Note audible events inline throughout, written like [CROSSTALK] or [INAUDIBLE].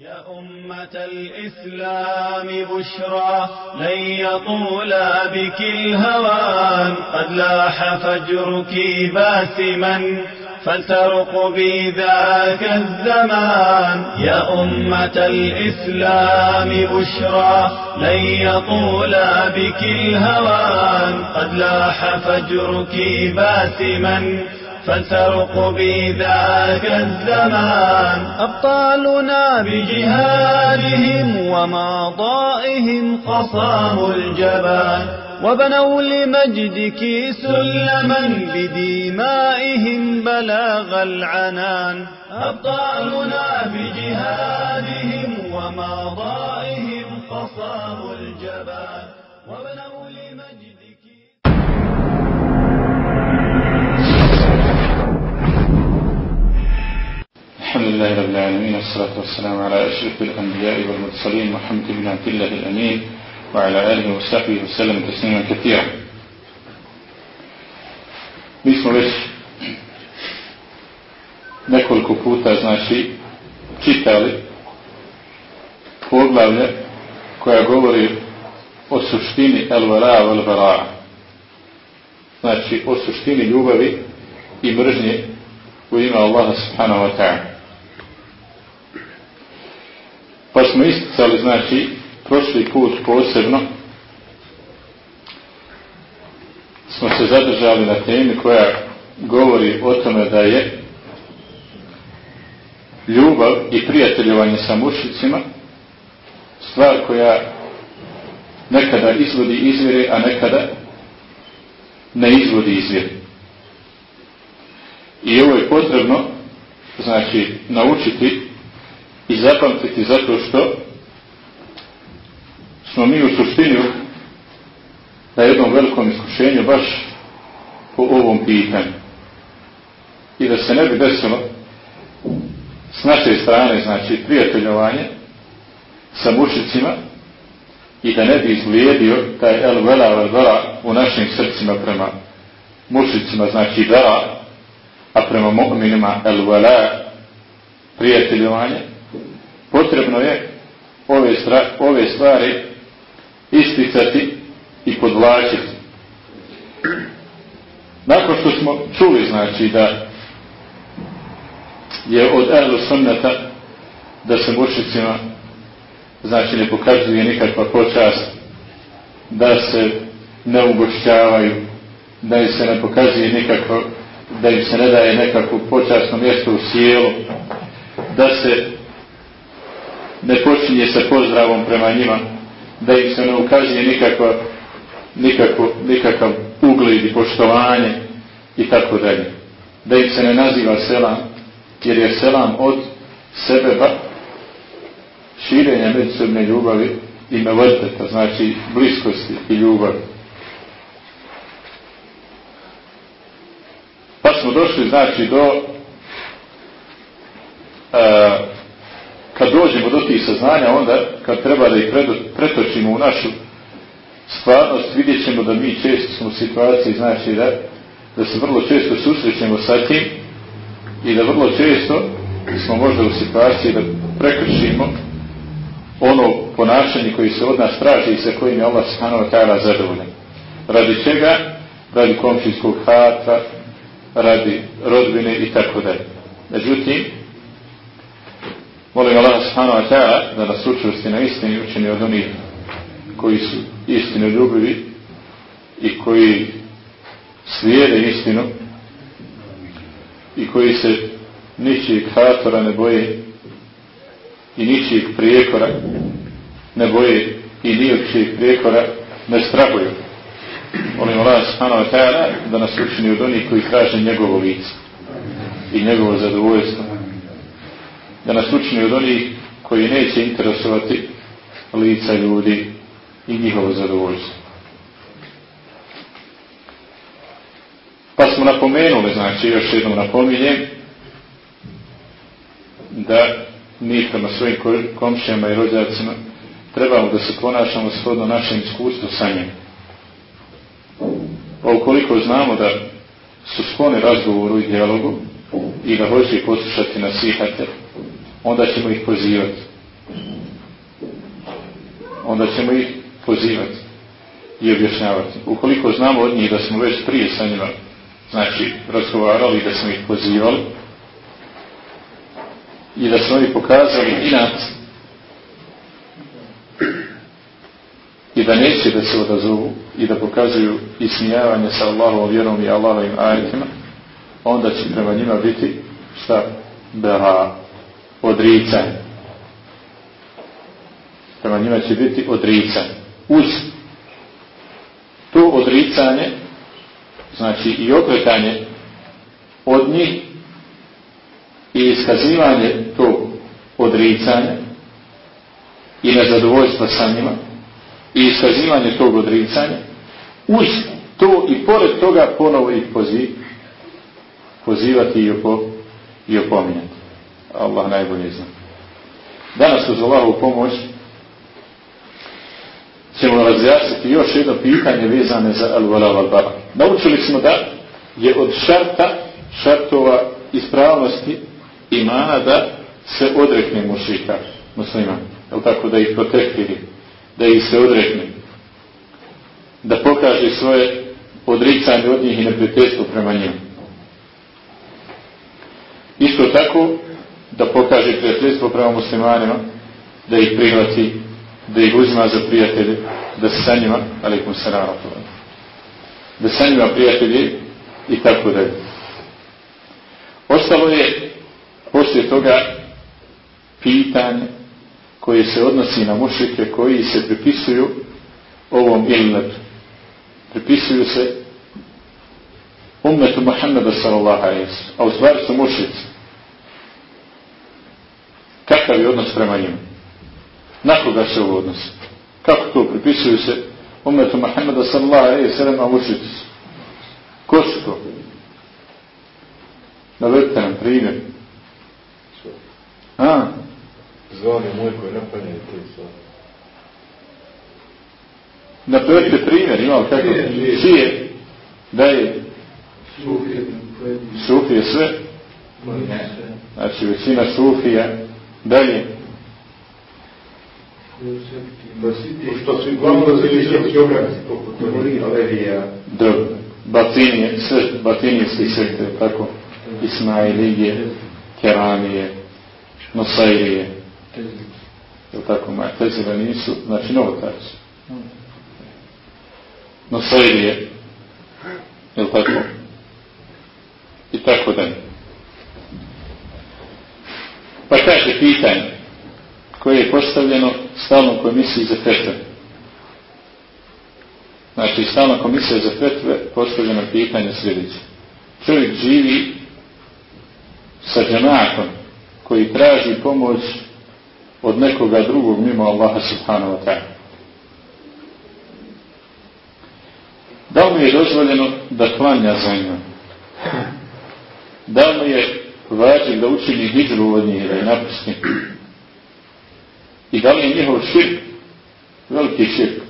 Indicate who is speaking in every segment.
Speaker 1: يا أمة الإسلام بشرى لن يطول بك الهوان قد لاح فجرك باسما فلترق بي ذاك الزمان. يا أمة الإسلام بشرى لن يطول بك الهوان قد لاح فجرك باسما فلترق بي ذاك الزمان. أبطالنا بجهادهم وماضائهم قصاموا الجبان. وبنوا لمجدك سلما بدمائهم بلاغ العنان. أبطالنا بجهادهم وماضائهم قصاموا الجبان. وبنوا
Speaker 2: الحمد لله رب العالمين والصلاة والسلام على أشرف الأنبياء والمرسلين محمد بن عبد الله الأمين وعلى آله وصحبه وسلم تسليما كثيرا Mi smo već nekoliko puta znači čitali poglavlje koja govori o suštini el-vara el-vara znači o suštini ljubavi i mržnje u ime Allaha subhanahu wa ta'ala Pa smo isticali, znači, prošli put posebno, smo se zadržali na temi koja govori o tome da je ljubav i prijateljovanje sa mušicima stvar koja nekada izvodi izvire, a nekada ne izvodi izvire. I ovo je potrebno, znači, naučiti i zapamtiti zato što smo mi u suštini na jednom velikom iskušenju baš po ovom pitanju. I da se ne bi desilo s naše strane, znači prijateljovanje sa mušicima i da ne bi izlijedio taj el vela el vela u našim srcima prema mušicima, znači vela, a prema mu'minima el vela prijateljovanje, potrebno je ove, stra, ove stvari isticati i podvlačiti. Nakon što smo čuli, znači, da je od Ehlu Sunnata da se mušicima znači ne pokazuje nikakva počast da se ne ugošćavaju da im se ne pokazuje nikako da im se ne daje nekako počasno mjesto u sjelu da se ne počinje sa pozdravom prema njima, da im se ne ukazuje nikakva, nikako, nikakav ugled i poštovanje i tako dalje. Da im se ne naziva selam, jer je selam od sebe ba, širenja međusobne ljubavi i mevrteta, znači bliskosti i ljubavi. Pa smo došli, znači, do a, kad dođemo do tih saznanja, onda kad treba da ih pretočimo u našu stvarnost, vidjet ćemo da mi često smo u situaciji, znači da, da se vrlo često susrećemo sa tim i da vrlo često smo možda u situaciji da prekršimo ono ponašanje koji se od nas traži i sa kojim je Allah subhanahu wa ta'ala zadovoljan. Radi čega? Radi komšinskog hata, radi rodbine i tako dalje. Međutim, Molim Allah subhanahu wa ta'ala da nas učvrsti na istini učini od onih koji su istinu ljubivi i koji slijede istinu i koji se ničijeg hatora ne boje i ničijeg prijekora ne boje i ničijeg prijekora ne strahuju. Molim Allah subhanahu wa ta'ala da nas učini od onih koji traže njegovo lice i njegovo zadovoljstvo da nas učini od onih koji neće interesovati lica ljudi i njihovo zadovoljstvo. Pa smo napomenuli, znači još jednom napominjem, da mi prema svojim komšijama i rođacima trebamo da se ponašamo shodno našem iskustvu sa njim. Pa ukoliko znamo da su skloni razgovoru i dijalogu i da hoće poslušati nasihate, onda ćemo ih pozivati. onda ćemo ih pozivati i objašnjavati. Ukoliko znamo od njih da smo već prije sa njima znači razgovarali da smo ih pozivali i da smo ih pokazali inat i da neće da se odazovu i da pokazuju ismijavanje sa Allahovom vjerom i Allahovim ajetima onda će prema njima biti šta? Beha odricanje. Prema njima će biti odricanje. Uz to odricanje znači i okretanje od njih i iskazivanje tog odricanja i nezadovoljstva sa njima i iskazivanje tog odricanja uz to i pored toga ponovo ih poziv, pozivati i, opo, i opominjati. Allah najbolje zna danas uz Allahovu pomoć ćemo razjasniti još jedno pitanje vezane za al-vala al-bara. Naučili smo da je od šarta, šartova ispravnosti imana da se odrekne mušika muslima. Je tako da ih protekviri, da ih se odrekne. Da pokaže svoje odricanje od njih i neprijateljstvo prema njima. Isto tako da pokaže prijateljstvo prema muslimanima, da ih prihvati da ih uzima za prijatelje, da se sa njima, alaikum salam, da sa njima prijatelji i tako da Ostalo je poslije toga pitanje koje se odnosi na mušike koji se pripisuju ovom ilnetu. Pripisuju se ummetu Muhammeda sallallahu alaihi a u stvari su mušici. Kakav je odnos prema njima? Na koga se ovo odnosi? Kako to pripisuju se umetu Muhammeda sallallahu alaihi sallam a mušici su? Ko su to? Navedite nam primjer. A?
Speaker 3: Zvani moj koji napadne te stvari.
Speaker 2: Napravite primjer, imao kako? Čije? Da je?
Speaker 3: Sufije
Speaker 2: sve? Znači većina sufija.
Speaker 3: Дали? Басите, што Далее. Что с главным разрешением
Speaker 2: Да, Батини, Батыния, Батынийский сектор, како Исмаилие, Керамие, Носаилие. Jel не Mu'tezile nisu, znači novotarci. Nosailije, jel тако. Kaže pitanje koje je postavljeno stalnom komisiji za fetve. Znači, stalna komisija za fetve postavljeno pitanje sljedeće. Čovjek živi sa džematom koji traži pomoć od nekoga drugog mimo Allaha subhanahu wa ta'ala. Da li mu je dozvoljeno da klanja za njom? Da li mu je vađen da učini hijđru od njih, da je napusti? I da li je njihov širk veliki širk?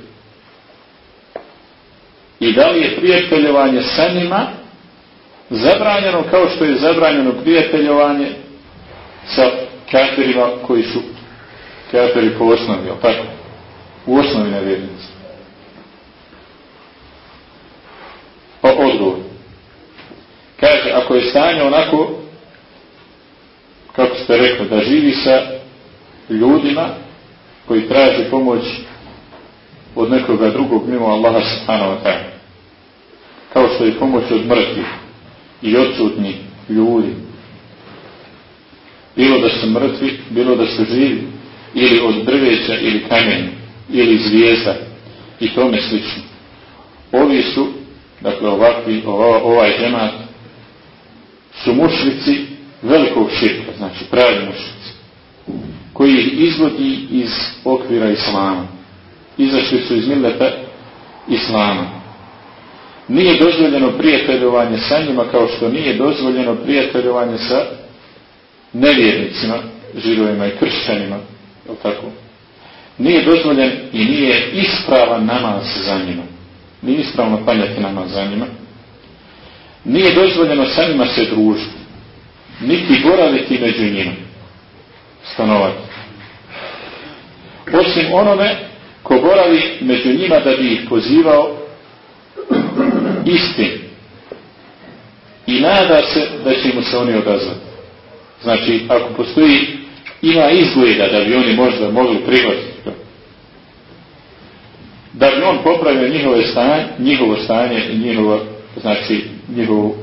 Speaker 2: I da li je prijateljovanje sa njima zabranjeno kao što je zabranjeno prijateljovanje sa kafirima koji su kafiri po osnovi, tako? U osnovi nevjernici. Pa odgovor. Kaže, ako je stanje onako, kako ste rekli, da živi sa ljudima koji traži pomoć od nekoga drugog mimo Allaha subhanahu wa ta'ala. Kao što je pomoć od mrtvih i odsutnih ljudi. Bilo da su mrtvi, bilo da su živi, ili od drveća ili kamenja, ili zvijezda i tome slično. Ovi su, dakle ovakvi, ova, ovaj džemat, su mušlici velikog širka, znači pravi mušlici koji ih izvodi iz okvira islama. Izašli su iz mileta islama. Nije dozvoljeno prijateljovanje sa njima kao što nije dozvoljeno prijateljovanje sa nevjernicima, židovima i kršćanima. Je tako? Nije dozvoljen i nije ispravan namaz za njima. Nije ispravno paljati namaz za njima. Nije dozvoljeno sa njima se družiti. Niti boraviti među njima stanovati. Osim onome ko boravi među njima da bi ih pozivao istin i nada se da će mu se oni odazvati. Znači, ako postoji, ima izgleda da bi oni možda mogli prihvatiti da bi on popravio njihove stanje, njihovo stanje i njihovo, znači, njihovu,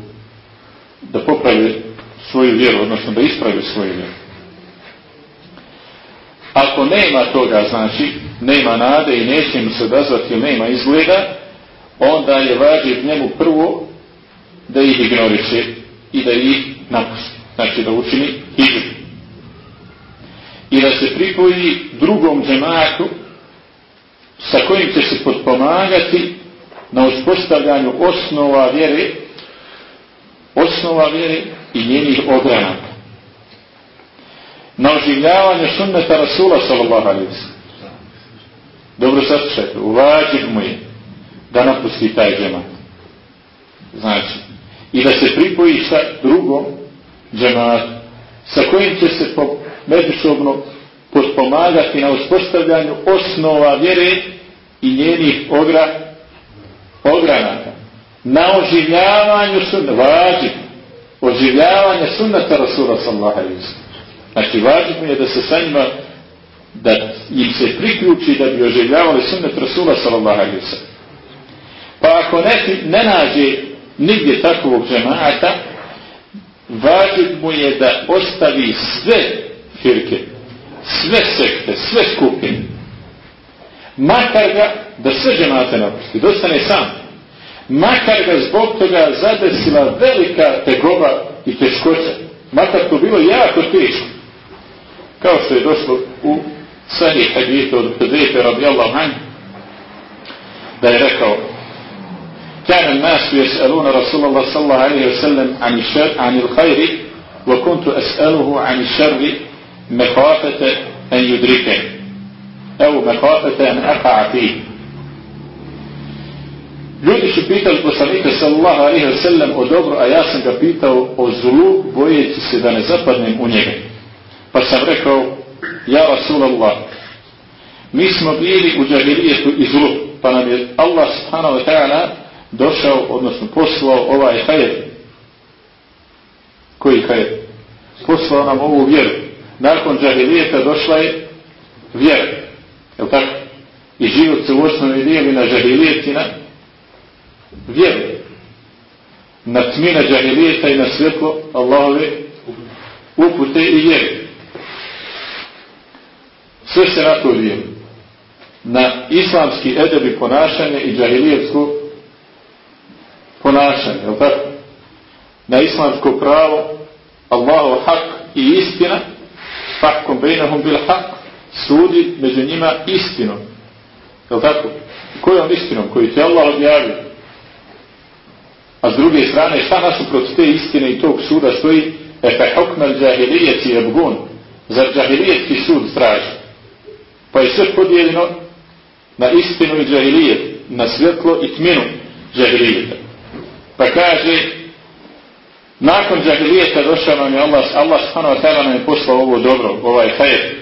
Speaker 2: da popravi svoju vjeru, odnosno da ispravi svoju vjeru. Ako nema toga, znači, nema nade i neće mu se odazvati nema izgleda, onda je vađiv njemu prvo da ih ignoriše i da ih napusti. Znači da učini hijdu. I da se pripoji drugom džematu sa kojim će se potpomagati na uspostavljanju osnova vjere osnova vjere i njenih ogranaka. Na oživljavanje sunneta Rasula sallallahu alaihi Dobro saslušajte, uvađiv mu je da napusti taj džemat. Znači, i da se pripoji sa drugom džematu, sa kojim će se po međusobno potpomagati na uspostavljanju osnova vjere i njenih ogra, ogranaka. Na oživljavanju sunnata, vađib, oživljavanje sunnata Rasula sallallahu alaihi Znači, vađib je da se sa njima da im se priključi da bi oživljavali sunnet Rasula sallallahu alaihi Pa ako ne, ne nađe nigdje takvog džemata, važno mu je da ostavi sve firke, sve sekte, sve skupine. Makar ga, da sve džemate napusti, dostane sam Makar ga zbog toga zadesila velika tegoba i teškoća. Makar to bilo jako teško. Kao što je došlo u sahih hadithu od Hudejfe radijallahu anhu, da je rekao كان الناس يسألون رسول الله صلى الله عليه وسلم عن الشر عن الخير وكنت أسأله عن الشر مخافة أن يدركه أو مخافة أن أقع فيه Ljudi su pitali poslanika sallallahu alaihi wa sallam o dobro, a ja sam ga pitao o zlu, bojeći se da ne zapadnem u njega. Pa sam rekao, ja Rasulallah, mi smo bili u džahilijetu i zlu, pa nam je Allah subhanahu wa ta'ala došao, odnosno poslao ovaj hajer. Koji hajer? Poslao nam ovu vjeru. Nakon džahilijeta došla je vjera. Je tako? I život se u osnovi dijeli na džahilijet na vjeru. Na tmina džahilijeta i na svjetlo Allahove upute i vjeru. Sve se na to vjeru. Na islamski edebi ponašanje i džahilijetsko ponašanje, je tako? Na islamsko pravo, Allahu hak i istina, fakom bejnahum bil hak, sudi među njima istinom. Je tako? Kojom istinom? Koju ti Allah objavio? A s druge strane, šta nasuprot te istine i tog suda stoji? Efe fe hukmel džahilijeci je bgun. Zar džahilijetski sud straži? Pa je sve podijeljeno na istinu i džahilijet, na svjetlo i tminu džahilijeta. Pa kaže, nakon džahilijeta došao nam je Allah, Allah subhanahu wa ta'ala nam je poslao ovo dobro, ovaj hajr.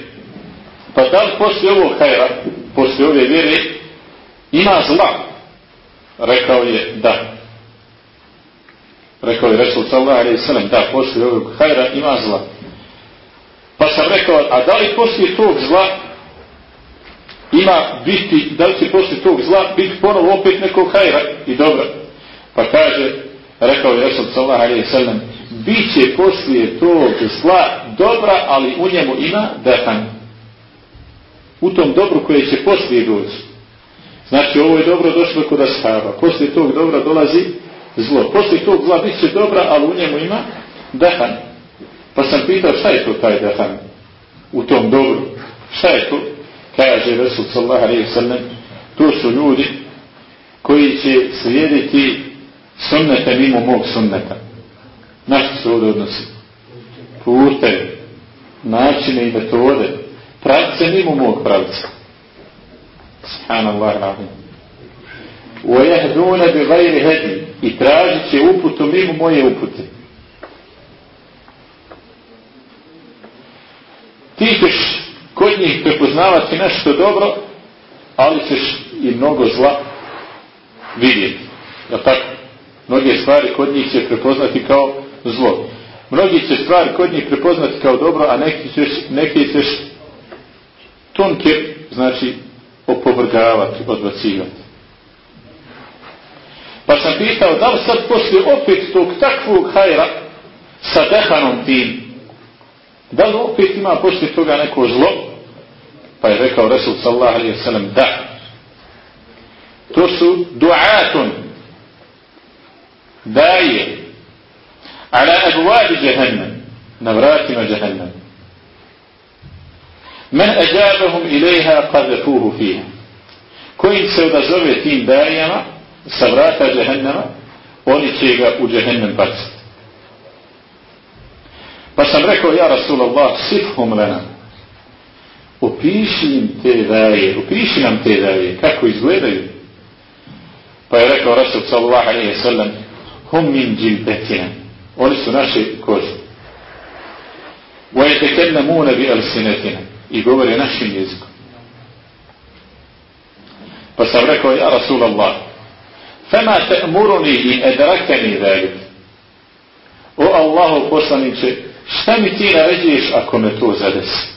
Speaker 2: Pa da li poslije ovog hajra, poslije ove vjere, ima zla? Rekao je da. Rekao je Resul sallallahu alaihi sallam, da, poslije ovog hajra ima zla. Pa sam rekao, a da li poslije tog zla ima biti, da li će poslije tog zla biti ponovo opet nekog hajra i dobro. Pa kaže, rekao je Resul sallallahu alaihi sallam, bit će poslije tog zla dobra, ali u njemu ima dehan. U tom dobru koje će poslije doći. Znači, ovo je dobro došlo kod ashaba. Poslije tog dobra dolazi zlo. Poslije tog zla bit će dobra, ali u njemu ima dehan. Pa sam pitao šta je to taj dehan u tom dobru. Šta je to? Kaže Resul sallallahu alaihi sallam, to su ljudi koji će slijediti sunnete mimo mog sunneta. Na što se ovdje odnosi? Pute, načine i metode, pravce mimo mog pravca. Subhanallah rahim. وَيَهْدُونَ بِغَيْرِ هَدِي I tražit će uputu mimo moje upute. Ti ćeš kod njih prepoznavati nešto dobro, ali ćeš i mnogo zla vidjeti. Ja tako? Mnoge stvari kod njih će prepoznati kao zlo. Mnogi će stvari kod njih prepoznati kao dobro, a neki ćeš, neki ćeš tonke, znači, opovrgavati, odbacivati. Pa sam pitao, da li sad poslije opet tog takvog hajra sa dehanom tim, da li opet ima poslije toga neko zlo? Pa je rekao Resul sallallahu alaihi sallam, da. To su duatun, daje, ala abuadi jahannam, na vratima jahannam. Men ađabahum ilaiha qadfuhu fiha. Kojim se odazove tim dajama, sa vrata džehennema, oni će ga u džehennem baciti. Pa sam rekao, ja Rasulallah, sifhum lena, opiši im te daje, opiši nam te daje, kako izgledaju. Pa je rekao Rasul sallallahu alaihi sallam, hum min džilbetina, oni su naše kože. Wa je tekellamuna bi alsinetina, i govore našim jezikom. Pa sam rekao, ja Rasulallah, Fema te muruni i edrakeni velik. O Allahu poslaniće, šta mi ti naređuješ ako me to zadesi?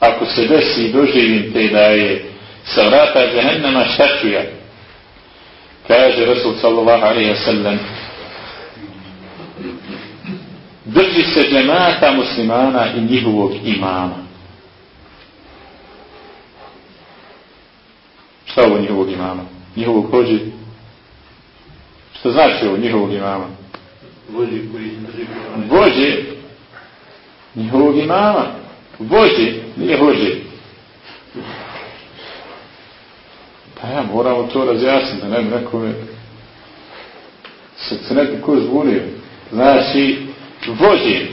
Speaker 2: Ako se desi i doživim te da je sa vrata džahennama, šta ću ja? Kaže Rasul sallallahu alaihi wa sallam, drži se džemata muslimana i njihovog imama. Šta ovo njihovog imama? Njihovog hođi? Šta znači ovo njihovog imama?
Speaker 3: Vođe koji drži
Speaker 2: Vođe njihovog imama. Vođe, nije hođe. Pa ja moramo to razjasniti, da ne bi nekome se, se neko ko zbunio. Znači, vođe.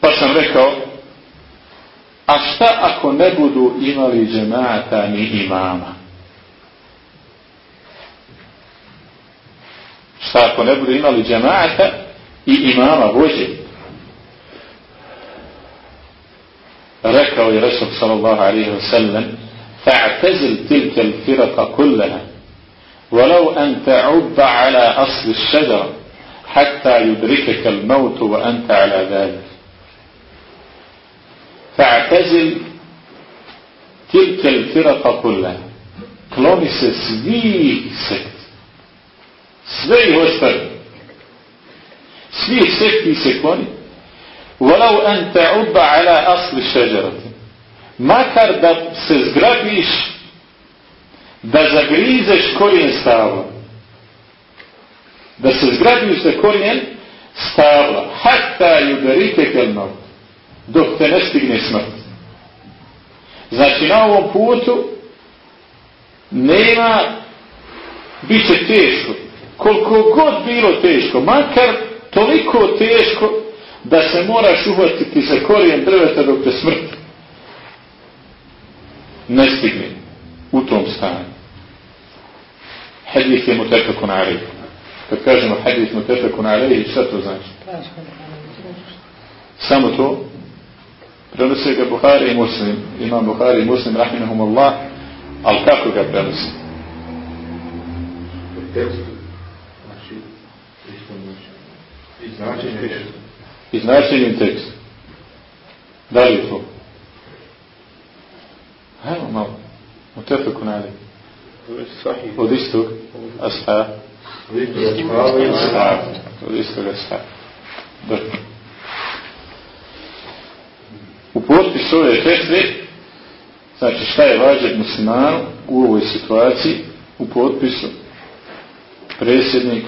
Speaker 2: Pa sam rekao, A šta ako ne budu imali džemata ni imama? Šta ako ne budu imali džemata i imama vođe? Rekao je Resul sallallahu alaihi wa sallam فاعتزل تلك الفرق كلها ولو أن تعب على أصل الشجرة حتى يدركك الموت وأنت على ذلك فاعتزل تلك الفرقه كلها. كلونيسس دي سكت سبي هو سبي سبي سكت سكوني ولو ان تعب على اصل الشجره ما كار دا دا زغريزش كورين ستارا دا سزغرابيش كورين ستارا حتى يدريكك النار dok te ne stigne smrt. Znači na ovom putu nema, bit će teško. Koliko god bilo teško, makar toliko teško da se moraš uhvatiti za korijen drveta dok te smrt ne stigne u tom stanju. Hadith je mutefakun alejih. Kad kažemo hadith mutefakun alejih, šta to znači? Samo to? Prenose ga Buhari i Muslim. Ima Buhari i Muslim, rahimahum Allah, ali kako ga prenose? I značenjem tekst. Da li je to? Evo malo. U tepe kunali. Od istog ashab. Od istog ashab. Dobro u potpisu ove fetve, znači šta je vađak muslimanu u ovoj situaciji, u potpisu, predsjednik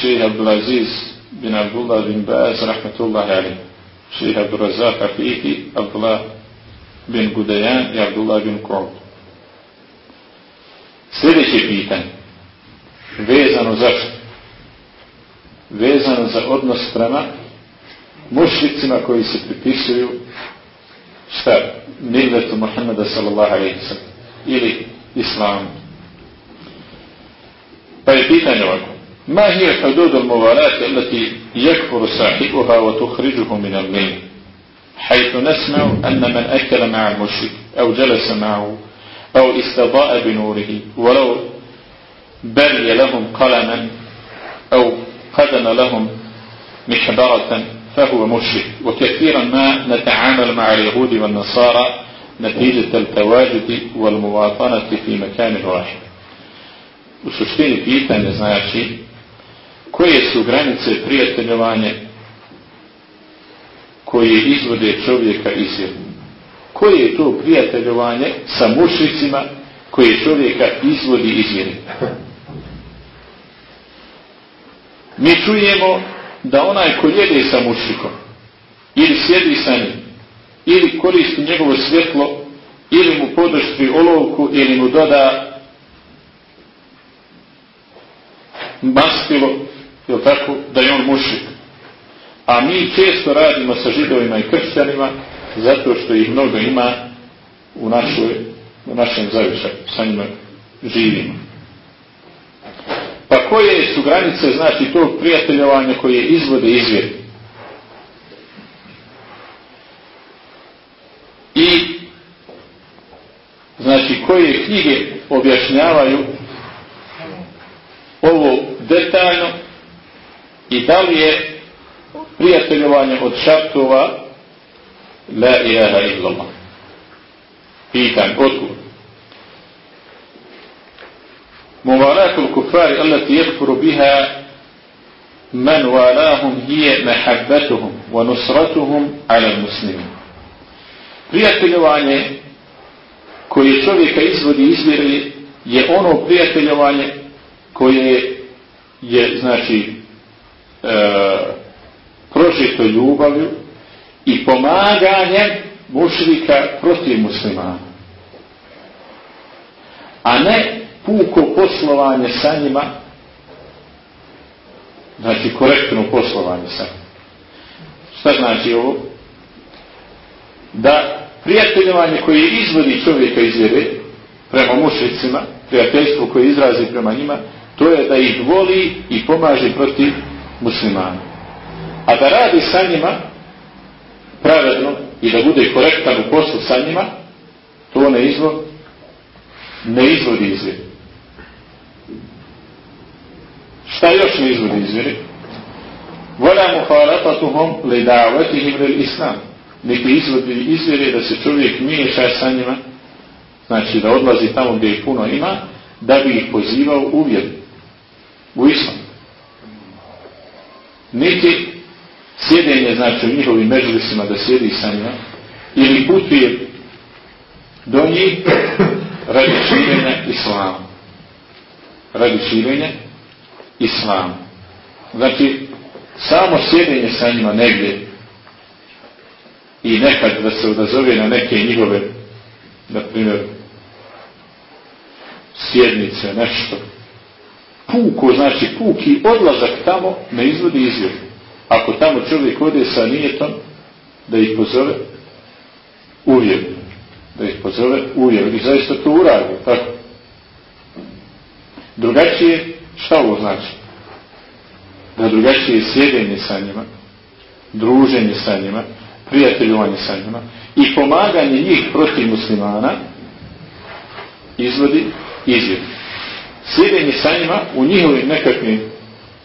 Speaker 2: šeha Abdulaziz bin Abdullah bin Baz, rahmatullahi alim, šeha Abdurazak Afiki, Abdullah bin Gudajan i Abdullah bin Kol. Sljedeće pitanje, vezano za vezano za odnos prema mušlicima koji se pripisuju šta? Milletu Muhammeda sallallahu alaihi sallam ili Islam. Pa je pitanje ovako. Ma hije hudud al muvalati allati yakfuru sahibuha wa tukhrijuhu min al min. حيث نسمع أن من أكل مع المشرك أو جلس معه أو استضاء بنوره ولو بري لهم قلما أو قدم لهم محبرة فهو مشرك وكثيرا ما نتعامل مع اليهود والنصارى نتيجة التواجد والمواطنة في مكان واحد U suštini pitanje znači koje su granice prijateljovanja koje izvode čovjeka iz jednog. Koje je to prijateljovanje sa mušicima koje čovjeka izvodi iz jednog. Mi čujemo da onaj ko jede sa mušikom ili sjedi sa njim ili koristi njegovo svjetlo ili mu podršti olovku ili mu doda mastilo je tako da je on mušik. A mi često radimo sa židovima i kršćanima zato što ih mnogo ima u, našoj, u našem zavišaju sa njima živimo pa koje su granice znači tog prijateljovanja koje izvode izvjeri i znači koje knjige objašnjavaju ovo detaljno i da li je prijateljovanje od šartova la ilaha illallah? Pitan, odgovor. موالاة الكفار التي يكفر بها من والاهم هي محبتهم ونصرتهم على المسلمين prijateljovanje koje čovjeka izvodi izvjeri je ono prijateljovanje koje je znači e, prožito ljubavlju i pomaganjem mušrika protiv muslimana a ne puko poslovanje sa njima. Znači korektno poslovanje sa njima. Šta znači ovo? Da prijateljovanje koje izvodi čovjeka iz vjere prema mušicima prijateljstvo koje izrazi prema njima to je da ih voli i pomaže protiv muslimana. A da radi sa njima pravedno i da bude korektan u poslu sa njima to ne izvodi ne izvodi iz vjere. Šta još mi izvodi iz vola muhalatatuhum li davatihim lil islam. Neki izvodi iz da se čovjek miješa sa njima znači da odlazi tamo gdje ih puno ima da bi ih pozivao u vjeru u islam. Niti sjedenje znači u njihovim međulisima da sjedi sa njima ili putuje do njih radi širenja islama. Radi širenja islam. Znači, samo sjedenje sa njima negdje i nekad da se odazove na neke njihove, na primjer, sjednice, nešto. Puko, znači puki odlazak tamo ne izvodi izvjer. Ako tamo čovjek ode sa nijetom, da ih pozove uvijek. Da ih pozove uvijek. I zaista to uradi, tako. Drugačije Šta ovo znači? Da drugačije sjedenje sa njima, druženje sa njima, prijateljovanje sa njima i pomaganje njih protiv muslimana izvodi izvjed. Sjedenje sa njima u njihovim nekakvim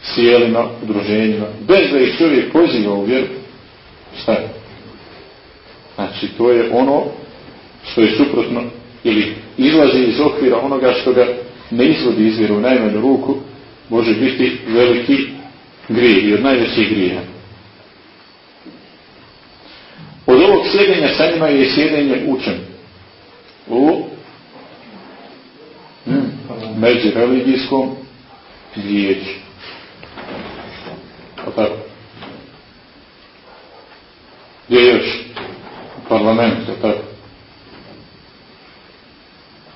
Speaker 2: sjelima, udruženjima, bez da ih čovjek poziva u vjeru, šta je? Znači, to je ono što je suprotno ili izlazi iz okvira onoga što ga ne izvodi izvjeru u najmanju ruku, može biti veliki grije i od najvećih grija. Od ovog sljedenja sa njima je sjedenje učen. U hmm, među religijskom vijeću. O tako. Gdje je još? U parlamentu, o tako.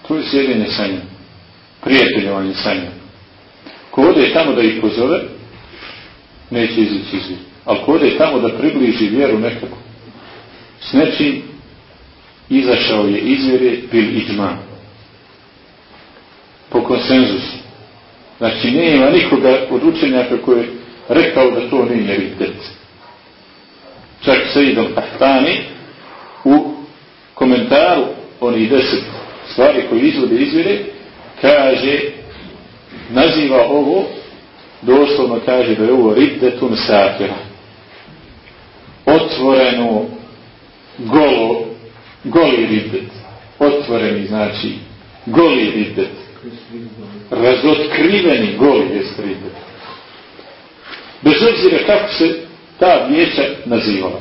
Speaker 2: Tu je sjedenje sa njima prijateljovanje sa njom. Ko ode tamo da ih pozove, neće izići iz Ali ko ode tamo da približi vjeru nekako, s nečim, izašao je iz vjere, bil iđma. Po konsenzusu. Znači, nema nikoga od učenjaka koji je rekao da to nije vitet. čak Sejid al-Kahtani u komentaru onih deset stvari koji izvode izvire kaže naziva ovo doslovno kaže da je ovo riddetun satira otvoreno golo goli riddet. Otvoreni znači goli riddet. Razotkriveni goli jest riddet. Bez obzira kako se ta vijeća nazivala.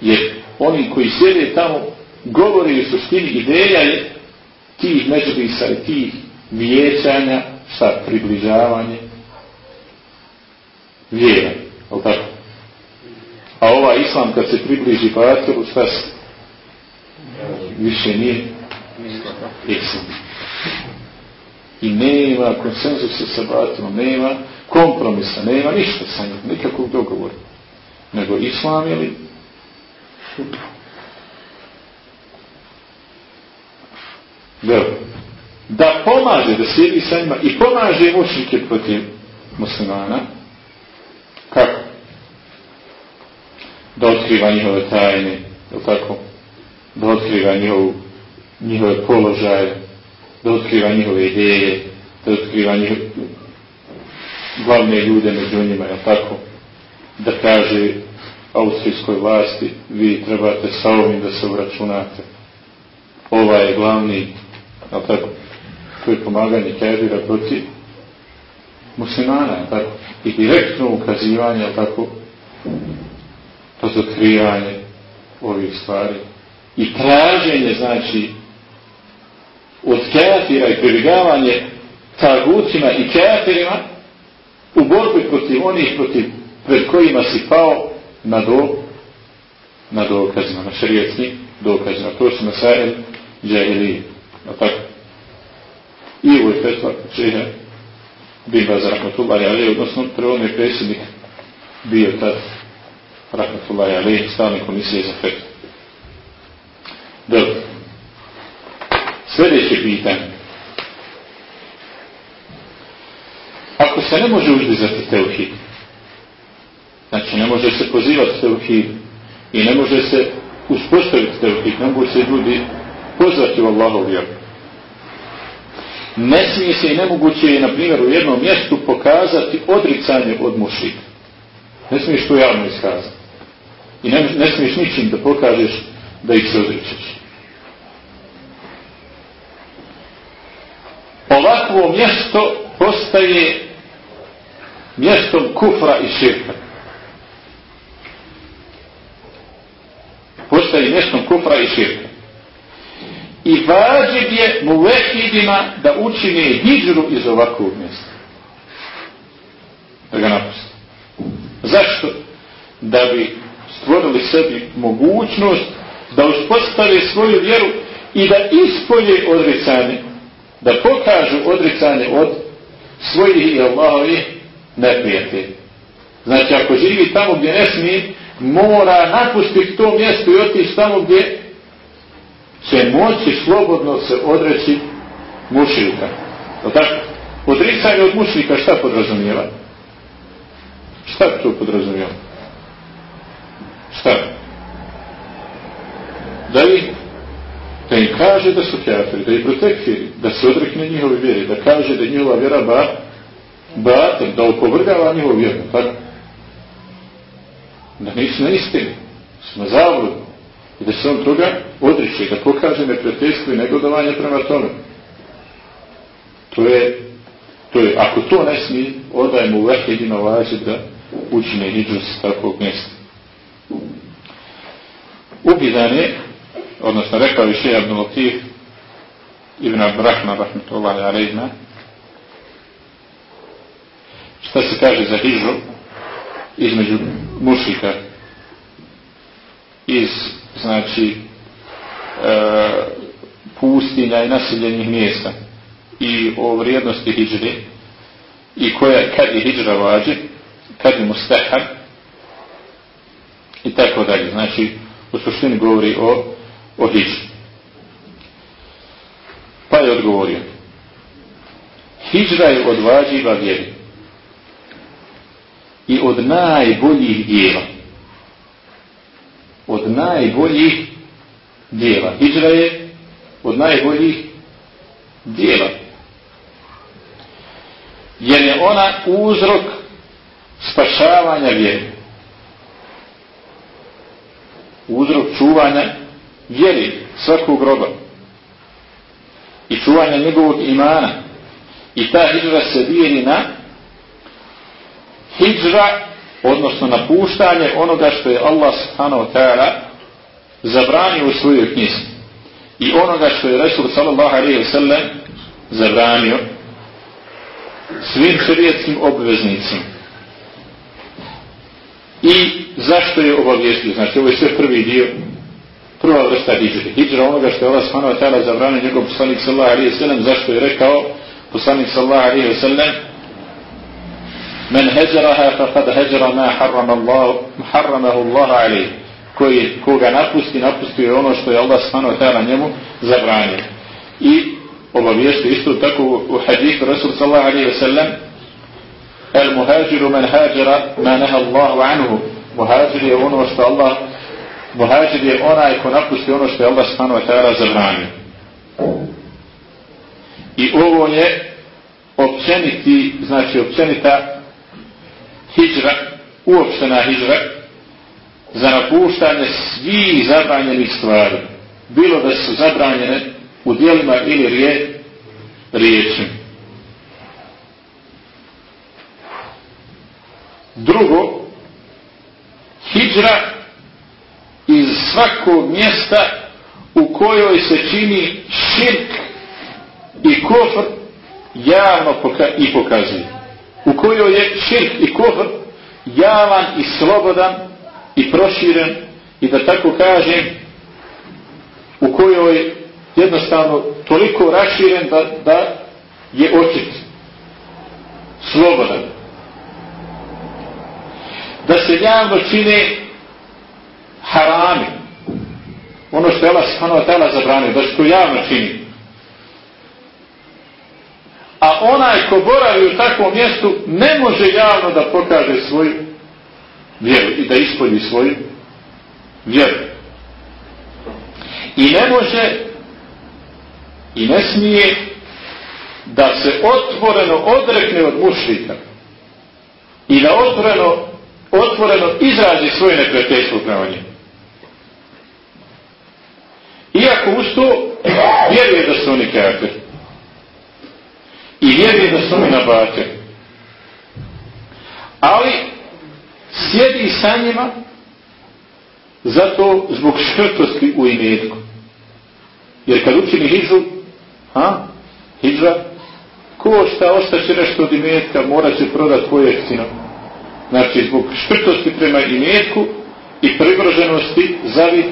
Speaker 2: Jer oni koji sjede tamo govori u suštini ideja je tih međubisa i tih vijećanja sa približavanje vjera. Ali tako? A ova islam kad se približi Batilu, šta se? Više nije islam. I nema konsenzusa sa Batilom, nema kompromisa, nema ništa sa njim, nikakvog dogovora. Nego islam je li da, da pomaže, da sjedi sa njima i pomaže mušnike protiv muslimana, kako? Da otkriva njihove tajne, je tako? Da otkriva njihovu, njihove položaje, da otkriva njihove ideje, da otkriva njihove glavne ljude među njima, je tako? Da kaže austrijskoj vlasti, vi trebate sa ovim da se uračunate. Ova je glavni je tako? To je pomaganje kevira protiv muslimana, tako? I direktno ukazivanje, je tako? Razotkrivanje ovih stvari. I traženje, znači, od kefira i pribjegavanje targucima i kefirima u borbi protiv onih protiv pred kojima si pao na do na dokazima, na šarijetskim dokazima. To su mesajel džahilije tako? I ovo je fetva šeha Bimba za Rahmatullahi Ali, odnosno prvome predsjednik bio tad Rahmatullahi Ali, stalni komisije za fetvu. Dobro. Sljedeće pitanje. Ako se ne može uzdizati teuhid, znači ne može se pozivati teuhid i ne može se uspostaviti teuhid, ne mogu se ljudi pozvati u Allahu vjeru. Ne smije se i nemoguće je, na primjer, u jednom mjestu pokazati odricanje od mušika. Ne smiješ to javno iskazati. I ne, ne smiješ ničim da pokažeš da ih se odričeš. Ovakvo mjesto postaje mjestom kufra i širka. Postaje mjestom kufra i širka i vađib je muvehidima da učine hijđru iz ovakvog mjesta. Da ga napusti. Zašto? Da bi stvorili sebi mogućnost da uspostave svoju vjeru i da ispolje odricanje, da pokažu odricanje od svojih i Allahovi neprijatelji. Znači, ako živi tamo gdje ne smije, mora napustiti to mjesto i otići tamo gdje će moći slobodno se odreći mušilka. O tako? Odricanje od mušlika šta podrazumijeva? Šta to podrazumijeva? Šta? Da li da im kaže da su kjafiri, da ih protekfiri, da se odrekne njihove vjeri, da kaže da njihova vjera ba, batem, da opovrgava njihovu vjeru, tako? Da nisu na istini, su na zavodu, i da se on toga odriče, da pokaže neprijateljstvo i negodovanje prema tome. To je, to je, ako to ne smije, onda je mu uvek jedino važi da učine hijđu s takvog mjesta. Ubidan je, odnosno rekao je šeja Abdul Latif, Ibn Abrahma, rahmatullahi alaihna, šta se kaže za hijđu između mušika iz znači E, pustinja i naseljenih mjesta i o vrijednosti hijđre i koja, kad je hijđra vađi, kad je mustahar i tako dalje. Znači u suštini govori o o hijđri. Pa je odgovorio hijđra je od vađiva vjeri i od najboljih dijela. Od najboljih dijela. Hidžra je od najboljih dijela. Jer je ona uzrok spašavanja vjeri. Uzrok čuvanja vjeri svakog groba. I čuvanja njegovog imana. I ta hidžra se dijeli na hidžra, odnosno napuštanje onoga što je Allah subhanahu wa ta'ala zabranio u svojoj knjizi. I onoga što je Resul sallallahu alaihi wa sallam zabranio svim šarijetskim obveznicima. I zašto je obavijestio? Znači, ovo je sve prvi dio, prva vrsta hijđre. Hijđra onoga što je Allah subhanahu wa ta'ala zabranio njegov poslanik sallallahu alaihi wa sallam, zašto je rekao poslanik sallallahu alaihi wa sallam, Men heđaraha faqad heđara ma harrama Allah, harramahu Allah alaihi. Koji, koga napusti, napusti je ono što je Allah subhanahu wa ta'ala njemu zabranio. I obavijesti isto tako u hadithu Rasul sallallahu alaihi wa sallam El muhađiru men hađara ma neha Allahu anhu. Muhađir je ono što Allah muhađir je onaj ko napusti ono što je Allah subhanahu wa ta'ala zabranio. I ovo je općeniti, znači općenita hijra, uopštena hijra, za napuštanje svih zabranjenih stvari. Bilo da su zabranjene u dijelima ili rije, riječima. Drugo, hijra iz svakog mjesta u kojoj se čini širk i kofr javno poka i pokazuje. U kojoj je širk i kofr javan i slobodan i proširen i da tako kažem u kojoj jednostavno toliko raširen da, da je očit slobodan. Da se javno čine harami. Ono što je Allah subhanahu wa ta'ala zabranio da se to javno čini. A onaj ko boravi u takvom mjestu ne može javno da pokaže svoj vjeru i da ispolji svoju vjeru i ne može i ne smije da se otvoreno odrekne od mušlika i da otvoreno otvoreno izrazi svoje neprijateljstvo prema njemu. Iako uz to vjeruje da su oni kafir. I vjeruje da su oni nabate. Ali sjedi sa njima zato zbog škrtosti u imetku. Jer kad učini hijžu, ha, hijža, ko šta ostaće nešto od imetka, mora će prodati tvoje htinovu znači zbog škrtosti prema imetku i privrženosti zavi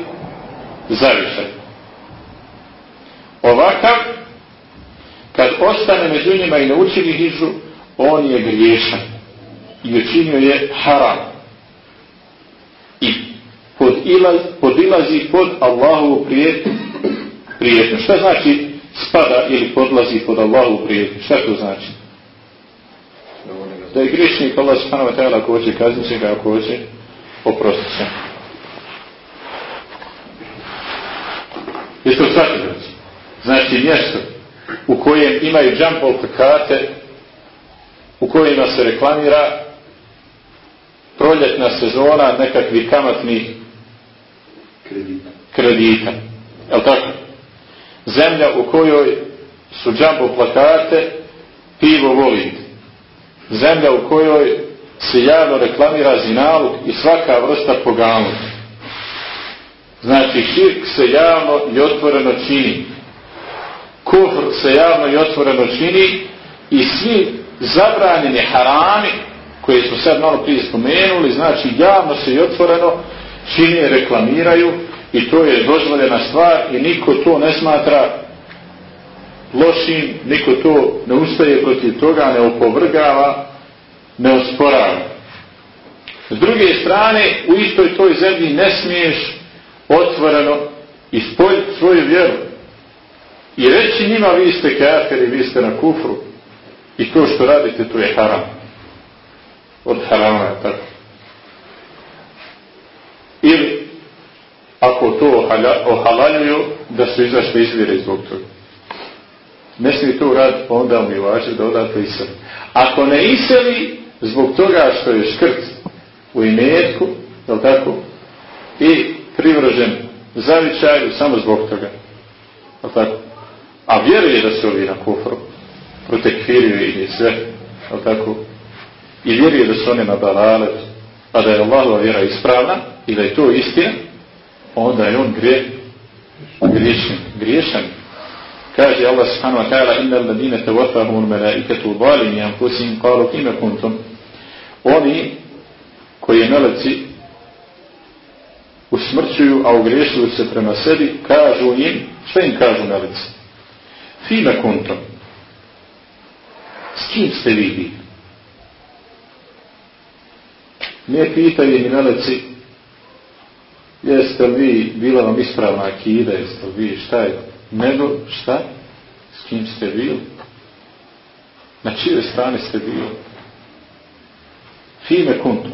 Speaker 2: zavišaj. Ovakav, kad ostane među njima i ne učini hižu, on je griješan i učinio je haram ilaz, podilazi pod Allahovu prijetnju. prijetnju. Šta znači spada ili podlazi pod Allahovu prijetnju? Šta to znači? da je grišnik Allah subhanahu wa ta'ala ako hoće kaznit će ga, ako hoće oprostit će. Jeste usvatili? Znači mjesto u kojem imaju džampol plakate u kojima se reklamira proljetna sezona nekakvih kamatnih kredita. kredita. Je tako? Zemlja u kojoj su džambo plakate pivo volite zemlja u kojoj se javno reklamira zinaluk i svaka vrsta pogalnog. Znači, širk se javno i otvoreno čini. Kufr se javno i otvoreno čini i svi zabranjeni harami koje smo sad malo prije spomenuli, znači javno se i otvoreno čini reklamiraju i to je dozvoljena stvar i niko to ne smatra lošim, niko to ne ustaje protiv toga, ne opovrgava, ne osporava. S druge strane, u istoj toj zemlji ne smiješ otvoreno ispoljiti svoju vjeru i reći njima vi ste kafiri, vi ste na kufru i to što radite to je haram. Od harama je tako. Ili ako to ohalaljuju, da su izašli izvire zbog toga. Ne smije to uraditi, pa onda mi važi da odate iseli. Ako ne iseli, zbog toga što je škrt u imetku, je tako, i privržen zavičaju, samo zbog toga. Je tako? A vjeruje da se ovi na kufru, protekfiruju i sve, je tako? I vjeruje da su oni na dalalet, a da je Allahova vjera ispravna i da je to istina, onda je on grije, griješan. griješan. Kaže Allah subhanahu wa ta'ala inna alladine tawafahum al malaikatu zalimi anfusihim qalu kima kuntum oni koji meleci usmrćuju a ugriješuju se prema sebi kažu im šta im kažu meleci Fime kuntum s kim ste vi bili Ne pitaju im meleci jeste vi, bila vam ispravna akida, jeste vi, šta je, nego, šta, s kim ste bili, na čije strane ste bili, fime kuntum.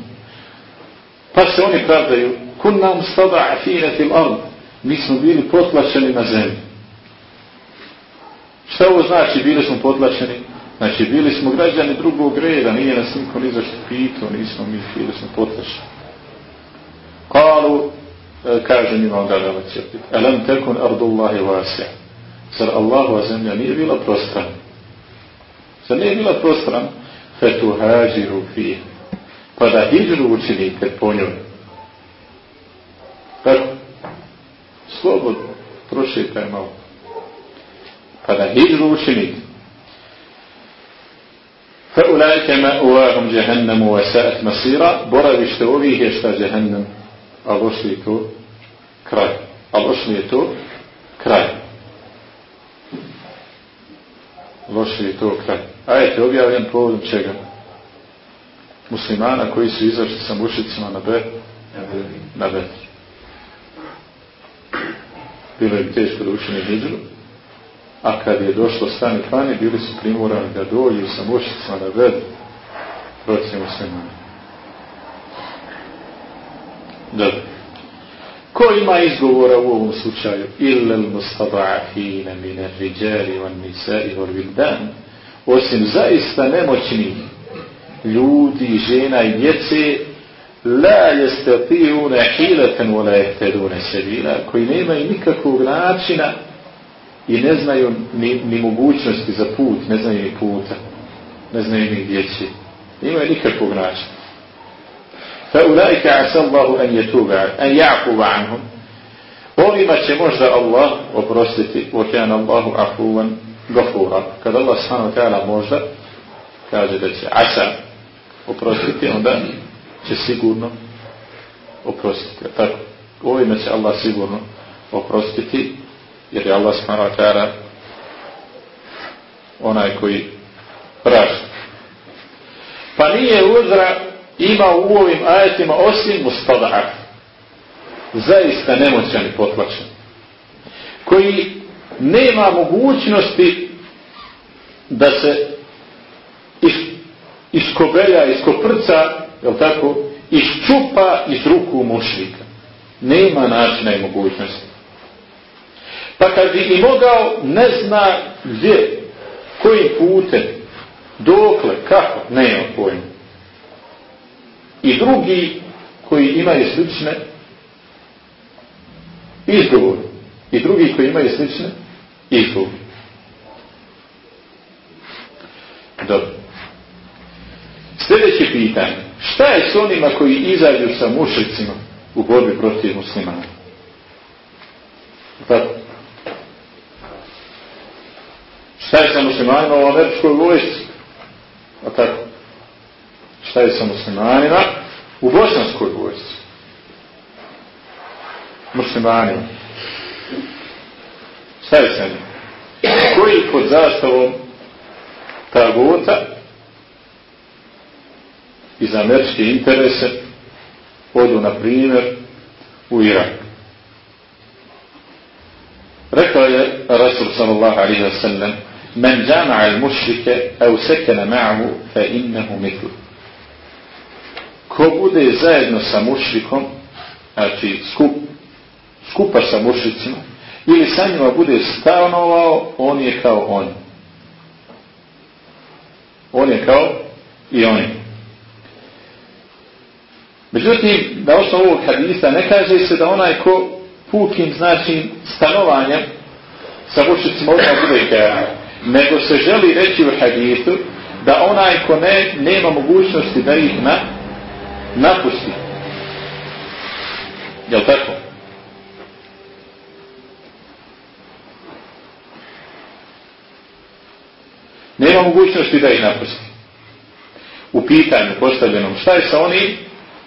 Speaker 2: Pa se oni pravdaju, kun nam stada afine fil ard, mi smo bili potlačeni na zemlji. Šta ovo znači, bili smo potlačeni? Znači, bili smo građani drugog reda, nije nas niko ni zašto pitao, nismo mi, bili smo potlačeni. Kalu, E, kaže njima onda da će biti. Alam tekun ardullahi vase. Zar Allahova zemlja nije bila prostrana? Zar nije bila prostrana? Fetu hađiru fi. Pa da hijđru učinite po njoj. Tako? Slobodno. Prošitaj malo. Pa da hijđru učinite. Fa ulajke ma uvahum jehennemu wa masira. Boravište ovih je šta jehennem a loši je to kraj. A loši je to kraj. Loši je to kraj. Ajte, objavljam povodom čega? Muslimana koji su izašli sa mušicima na bet, na bet. Bilo je teško da učini hijđu, a kad je došlo stani pani, bili su primorani da dođu sa mušicima na bet protiv muslimana. Dobro. Ko ima izgovora u ovom slučaju? Illa al-mustada'afina min ar-rijali wan-nisa'i wal-wildan. Osim zaista nemoćnih ljudi, žena i djece, la yastati'una hilatan wa la yahtaduna sabila, koji nemaju nikakvog načina i ne znaju ni, ni mogućnosti za put, ne znaju ni puta, ne znaju ni djeci. Nemaju nikakvog načina. فأولئك عسى الله أن يتوب أن يعفو عنهم Ovima će možda Allah oprostiti وكان الله عفوا غفورا kada Allah subhanahu wa ta'ala možda kaže da će asa oprostiti onda će sigurno oprostiti tako ovima će Allah sigurno oprostiti jer je Allah subhanahu wa ta'ala onaj koji prašta pa nije uzra ima u ovim ajetima osim mustada'af zaista nemoćan i potlačen koji nema mogućnosti da se is, iskobelja, iskoprca jel tako, iščupa iz ruku mušlika nema načina i mogućnosti. Pa kad bi i mogao ne zna gdje koji putem dokle, kako, nema pojma i drugi koji imaju slične izgovore. I drugi koji imaju slične izgovore. Dobro. Sljedeće pitanje. Šta je s onima koji izađu sa mušicima u borbi protiv muslimana? Tako šta je sa muslimanima u američkoj vojsci? A tako šta je sa muslimanima? U bosanskoj vojsci. Muslimanima šta je sa njim koji pod zastavom ta gota iz američke interese odu na primjer u Irak? Rekao je Rasul sallallahu alaihi wa sallam men jama'a al-mušrike au sekena ma'ahu fa innahu mitlu ko bude zajedno sa mušrikom, znači skup, skupa sa mušicima ili sa njima bude stanovao, on je kao oni. On je kao i oni. Međutim, na osnovu ovog hadisa ne kaže se da onaj ko pukim znači stanovanjem sa mušicima odmah bude kafir. Nego se želi reći u hadisu da onaj ko ne, nema mogućnosti da ih na, napusti. Jel tako? Nema mogućnosti da ih napusti. U pitanju postavljenom šta je sa onim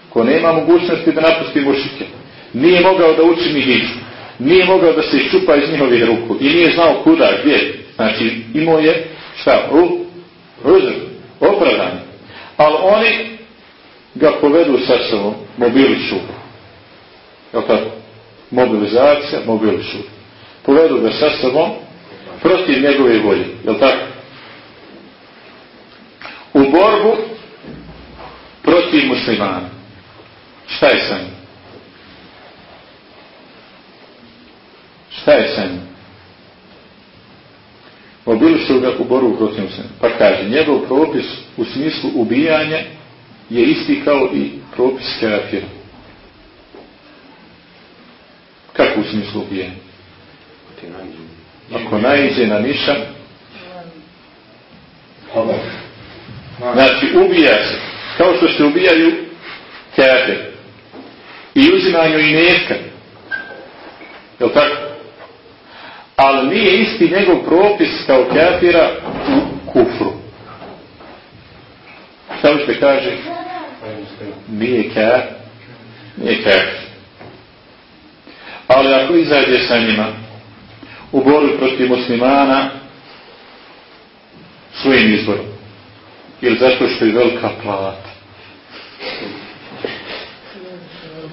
Speaker 2: ko nema mogućnosti da napusti mušike? Nije mogao da uči mi. Nije mogao da se iščupa iz njihovih ruku. I nije znao kuda, gdje. Znači imao je šta? Ru, uzr, opravdanje. Ali oni ga povedu sa sobom, mobilišu. Jel tako? Mobilizacija, mobilišu. Povedu ga sa sobom protiv njegove volje. Jel tako? U borbu protiv muslimana. Šta je sa njim? Šta je sa njim? Mobilišu ga u borbu protiv muslimana. Pa kaže, njegov propis u smislu ubijanja je isti kao i propis kafira. Kako u smislu ubijanja? Ako najđe na nišan, znači ubija se, kao što se ubijaju kafir i uzimanju i netka. Je li tako? Ali nije isti njegov propis kao kafira u kufru. Šta ćete kaže? nije kar, nije kar. Ali ako izađe sa njima u borbi protiv muslimana svojim izborom, ili zato što je velika plata.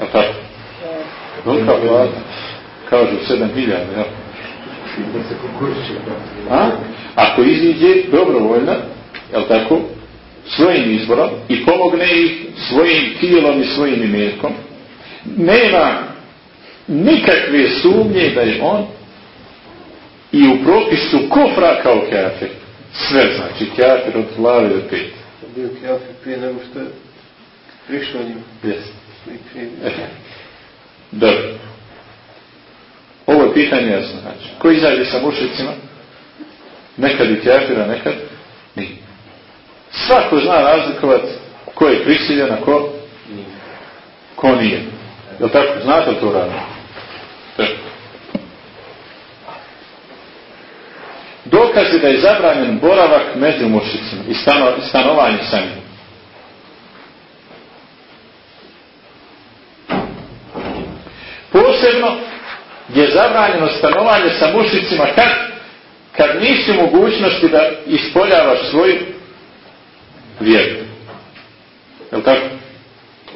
Speaker 2: A tako? Velika plata. Kažu sedam hiljada, ja. A? Ako iziđe dobrovoljna, je tako? Svojim izborom i pomogne ih svojim kilom i svojim imetkom, nema nikakve sumnje da je on i u propisu kofra kao kafir. Sve znači, kafir od glave do pet.
Speaker 4: Bio kafir prije nego što je prišao njim.
Speaker 2: Jesi. E. Dobro. Ovo je pitanje jasno. Znači, ko izađe sa mušicima? Nekad i kafira, nekad nije. Svako zna razlikovat ko je prisiljen, a ko, ko nije. Je li tako? Znate li to radno? E. Dokaz je da je zabranjen boravak među mušicima i stano, stanovanje sa njim. Posebno je zabranjeno stanovanje sa mušicima kad, kad nisi mogućnosti da ispoljavaš svoju vjeru. Je li tako?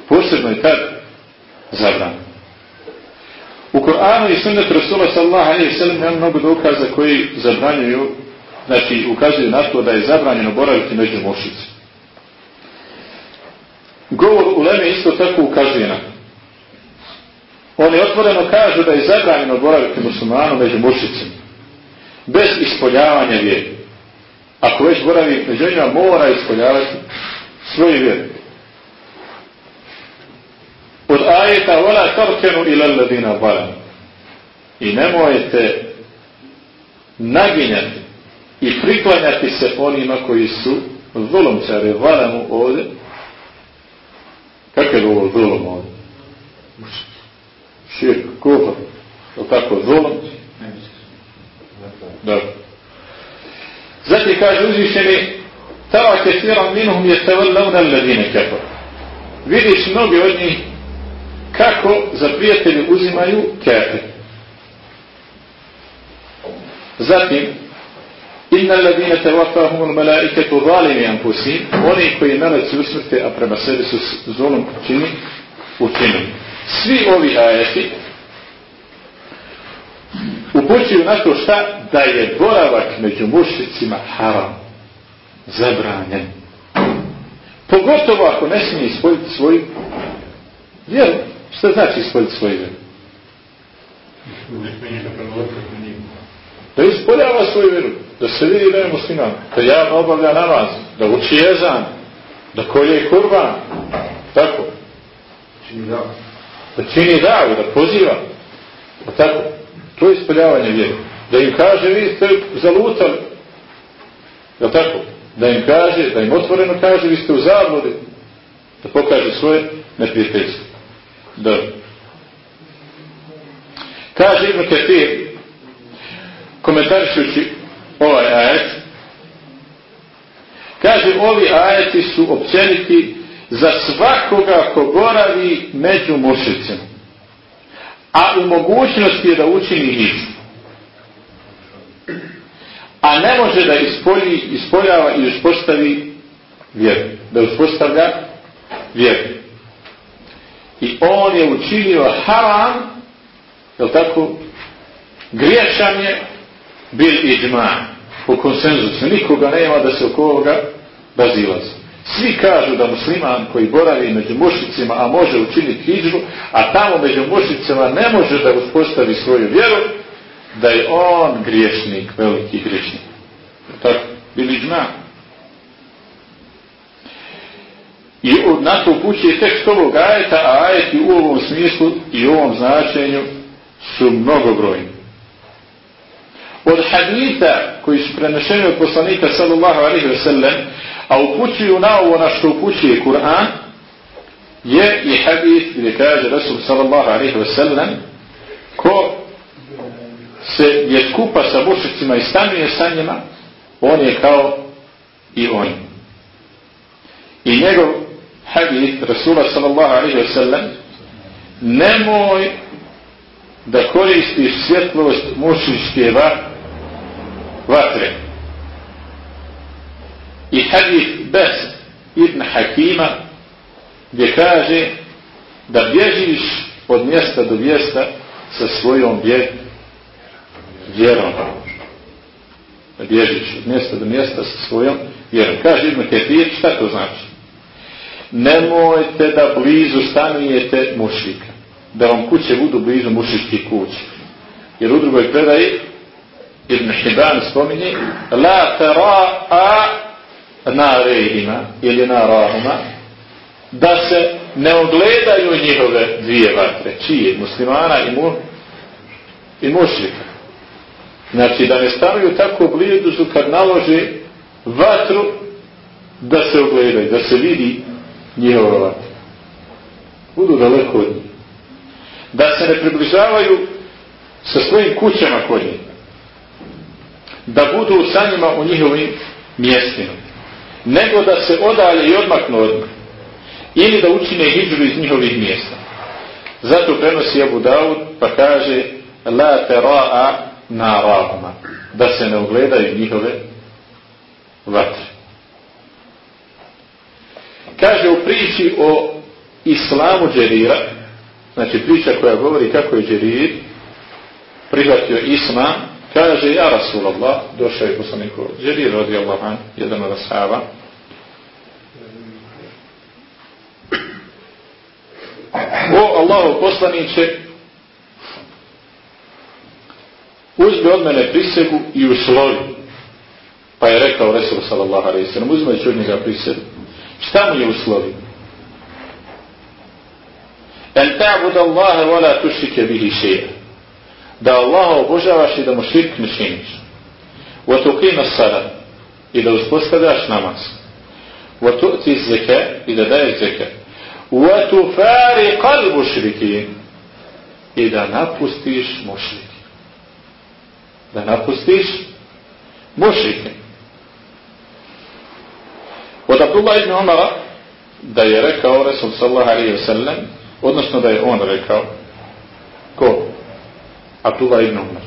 Speaker 2: Posebno je tad zabran. U Koranu i sunnet Rasula sallaha alaihi sallam nema mnogo dokaza koji zabranjuju, znači ukazuju na to da je zabranjeno boraviti među mošici. Govor u Leme isto tako ukazuje na Oni otvoreno kažu da je zabranjeno boraviti muslimanu među mušicima. Bez ispoljavanja vjeri ako već boravi među njima, mora ispoljavati svoje vjere. Od ajeta vola torkenu ila ladina valam. I nemojte naginjati i priklanjati se onima koji su zulomčare valamu ovdje. Kako je ovo zulom ovdje? Širk, kufar. Je tako zulom? Dobro. Zatim kaže uzvišeni Tava kesiran minuhum je tavallavna ladine kefar. Vidiš mnogi od njih kako za prijatelje uzimaju kefe. Zatim Inna alladine tevafahumul malaiketu zalimi anfusim oni koji meleci usmrte a prema sebi su zulom čini učinili. Svi ovi ajeti upućuju na to šta? Da je boravak među mušicima haram. Zabranjen. Pogotovo ako ne smije ispoljiti svoju vjeru. Šta znači ispoljiti svoju vjeru? Da ispoljava svoju vjeru, da se vidi da je musliman, da javno obavlja namaz, da uči jezan, da kolje kurban, tako.
Speaker 3: Čini da.
Speaker 2: Da čini davu, da poziva, da tako. To je ispoljavanje vjeru. Da im kaže, vi ste zalutali, da tako. Da im kaže, da im otvoreno kaže, vi ste u zabludi, da pokaže svoje neprijateljstvo. Da. Kaže Ibn Ketir, komentarišući ovaj ajet, kaže ovi ajeti su općeniti za svakoga ko boravi među mušicima, a u mogućnosti je da učini hiđu. A ne može da ispolji, ispoljava i uspostavi vjeru. Da uspostavlja vjeru. I on je učinio haram, je tako, griješan je bil iđma po konsenzusu. Nikoga nema da se oko ovoga razilazi. Svi kažu da musliman koji boravi među mušicima, a može učiniti hijđu, a tamo među mušicima ne može da uspostavi svoju vjeru, da je on griješnik, veliki griješnik. Tako, bili iđma. I na to upućuje tekst ovog ajeta, a ajeti u ovom smislu i u ovom značenju su mnogobrojni. Od hadita koji su prenešeni od poslanika sallallahu alaihi wa sallam, a upućuju na ovo na što upućuje Kur'an, je i hadis gdje kaže Rasul sallallahu alaihi wa sallam, ko se je skupa sa mušicima i stanuje sa njima, on je kao i on. I njegov hadith Rasula sallallahu alaihi wa sallam, nemoj da koristiš svjetlost mušičke vatre. I hadith Bes ibn Hakima gdje kaže da bježiš od mjesta do mjesta sa svojom vjerom. Da bježiš od mjesta do mjesta sa svojom vjerom. Kaže Ibn Ketir, šta to znači? Nemojte da blizu stanujete mušika da vam kuće budu blizu mušiških kuća. Jer u drugoj predaji Ibn Hibban spominje La tara'a na rejima ili na rahuma da se ne ogledaju njihove dvije vatre. Čije? Muslimana i, mu, i mušlika. Znači da ne stanuju tako blizu kad nalože vatru da se ogledaju, da se vidi njihova vatra. Budu daleko od njih da se ne približavaju sa svojim kućama kod njih. Da budu sa njima u njihovim mjestima. Nego da se odalje i odmaknu od njih. Ili da učine hijđru iz njihovih mjesta. Zato prenosi Abu Dawud pa kaže La tera'a na rahuma. Da se ne ugledaju njihove vatre. Kaže u priči o islamu džerira znači priča koja govori kako je Džerir prihvatio Isma, kaže, ja Rasulallah, došao je poslaniku Džerir radi Allahan, jedan od ashaba, o Allaho poslaniće, uzme od mene prisegu i uslovi. Pa je rekao Resul sallallahu alaihi sallam, uzme od njega prisegu. Šta mu je uslovi? En ta'bud Allahe vola tušike bihi šeja. Da Allaha obožavaš i da mu širk ne činiš. Wa tuqima i da uspostavljaš namaz. Wa tu'ti zeka i da daješ zeka. Wa tufari qalbu šriki i da napustiš mušrike. Da napustiš mušrike. Od Abdullah ibn Umara da je rekao Resul sallallahu alaihi wa sallam Odnosno da je on rekao ko? Abdullah ibn Umar.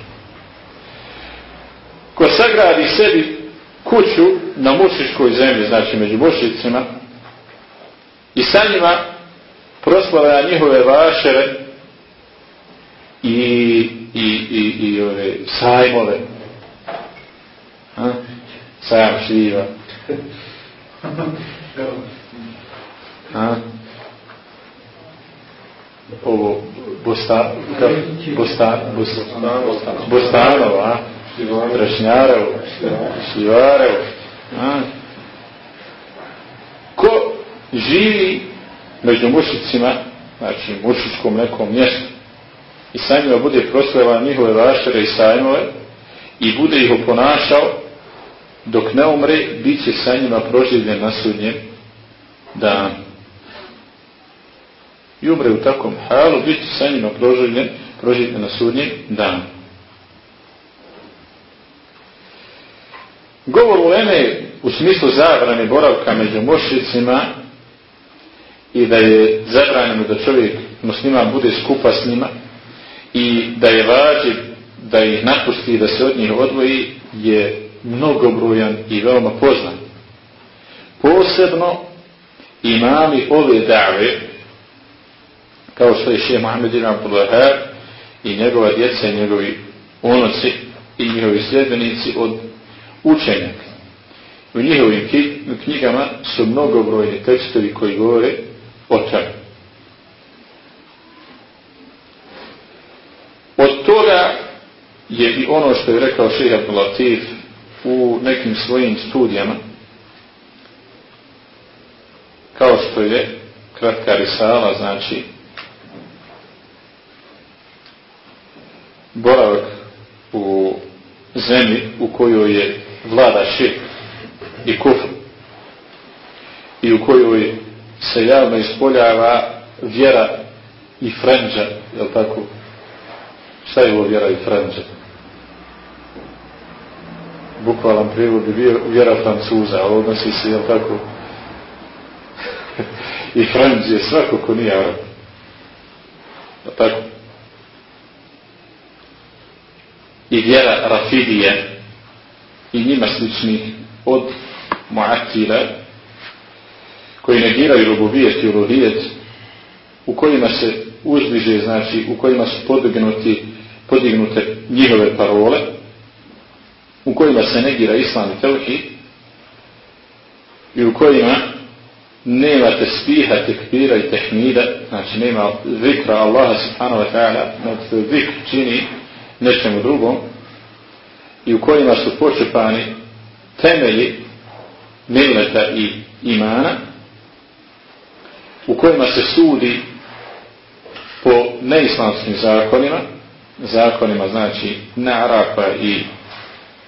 Speaker 2: Ko sagradi sebi kuću na mušičkoj zemlji, znači među mušicima, i sa njima proslava njihove vašere i, i, i, i ove sajmove. Ha? Sajam šljiva. [LAUGHS] Ha? Ovo Bosta, ka, Bosta, Bosta, Bostanov, a? Trešnjarov, Šivarov, a? Ko živi među mušicima, znači mušičkom nekom mjestu, i sa njima bude proslevan njihove vašere i sajmove, i bude ih oponašao, dok ne umre, bit će sa njima proživljen na sudnjem danu. I umre u takvom halu, bit će sa njima proživljen, proživljen na sudnji dan. Govor u Leme u smislu zabrane boravka među mošicima i da je zabranjeno da čovjek muslima bude skupa s njima i da je vađiv da ih napusti i da se od njih odvoji je mnogobrujan i veoma poznan. Posebno imami ove dave, kao što je še Mohamed Ibn Abdullahar i njegova djeca i njegovi unoci i njihovi sljedbenici od učenjaka. U njihovim knjigama su mnogobrojni tekstovi koji govore o tome. Od toga je i ono što je rekao šeha Abdullatif u nekim svojim studijama kao što je kratka risala znači boravak u zemlji u kojoj je vlada širk i kufr i u kojoj se javno ispoljava vjera i frenđa, je li tako? Šta je ovo vjera i frenđa? bukvalan prijevod je vjera Francuza, ali odnosi se, jel tako, [LAUGHS] i Franc je svako ko nije Arab. Je tako? I vjera Rafidije i njima sličnih od Mu'atila koji negiraju rububijet i uluhijet u kojima se uzdiže, znači u kojima su podignuti, podignute njihove parole, u kojima se negira islam i tevhid i u kojima nema tespiha, tekbira i tehmida, znači nema zikra Allaha subhanahu wa ta'ala, znači zikr čini nečemu drugom, i u kojima su počepani temelji milleta i imana, u kojima se sudi po neislamskim zakonima, zakonima znači narapa i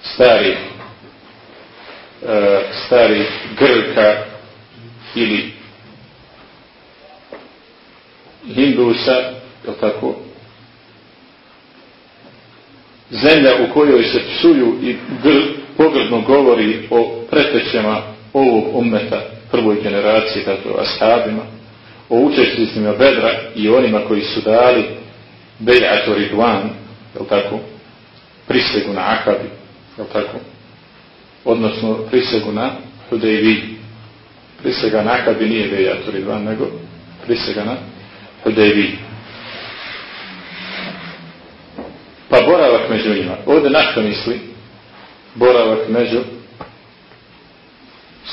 Speaker 2: stari e, stari Grka ili Hindusa, je tako? Zemlja u kojoj se psuju i gr, pogrdno govori o pretećama ovog ummeta prvoj generaciji, tako dakle, ashabima, o učestvicima bedra i onima koji su dali bejatu Ridvan, je tako? Prisegu na akabi, je tako? Odnosno prisegu na Hudejvi. Prisega na Akabi nije Bejatu Ridvan, nego prisega na Hudejvi. Pa boravak među njima. Ovdje na što misli? Boravak među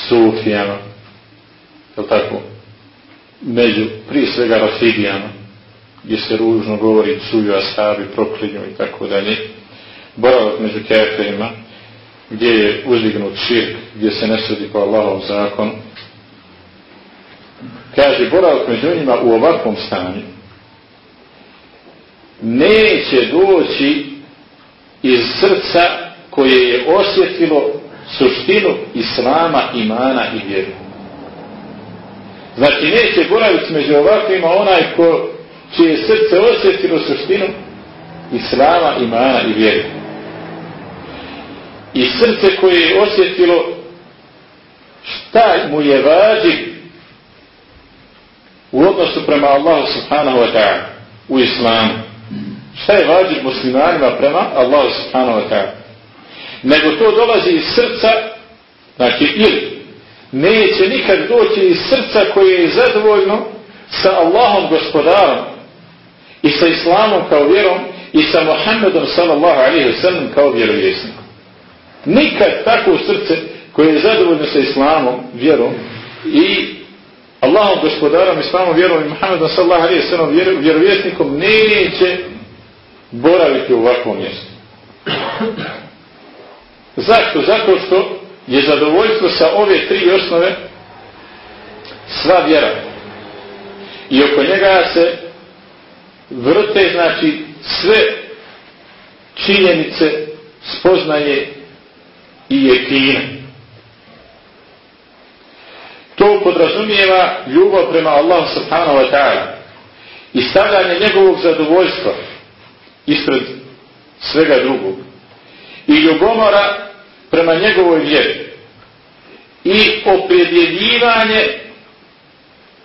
Speaker 2: Sufijama. Je tako? Među, prije svega, Rafidijama gdje se ružno govori, cuju asabi, proklinju i tako dalje boravak među kefirima, gdje je uzdignut širk, gdje se ne sudi po Allahov zakon. Kaže, boravak među njima u ovakvom stanju neće doći iz srca koje je osjetilo suštinu islama, imana i vjeru. Znači, neće boraviti među ovakvima onaj ko čije srce osjetilo suštinu islama, imana i vjeru i srce koje je osjetilo šta mu je vađi u odnosu prema Allahu subhanahu wa ta'ala u islamu. Šta je vađi muslimanima prema Allahu subhanahu wa ta'ala? Nego to dolazi iz srca, znači ili neće nikad doći iz srca koje je zadovoljno sa Allahom gospodarom i sa islamom kao vjerom i sa Muhammedom sallallahu alaihi wa sallam kao vjerovjesnikom. Nikad tako srce koje je zadovoljno sa islamom, vjerom i Allahom gospodarom, islamom, vjerom i Muhammedom sallallahu alaihi sallam vjerovjesnikom neće boraviti u ovakvom mjestu. Zašto? Zato što je zadovoljstvo sa ove tri osnove sva vjera. I oko njega se vrte, znači, sve činjenice, spoznaje i jekine. To podrazumijeva ljubav prema Allahu subhanahu wa ta'ala i stavljanje njegovog zadovoljstva ispred svega drugog i ljubomora prema njegovoj vjeri i opredjeljivanje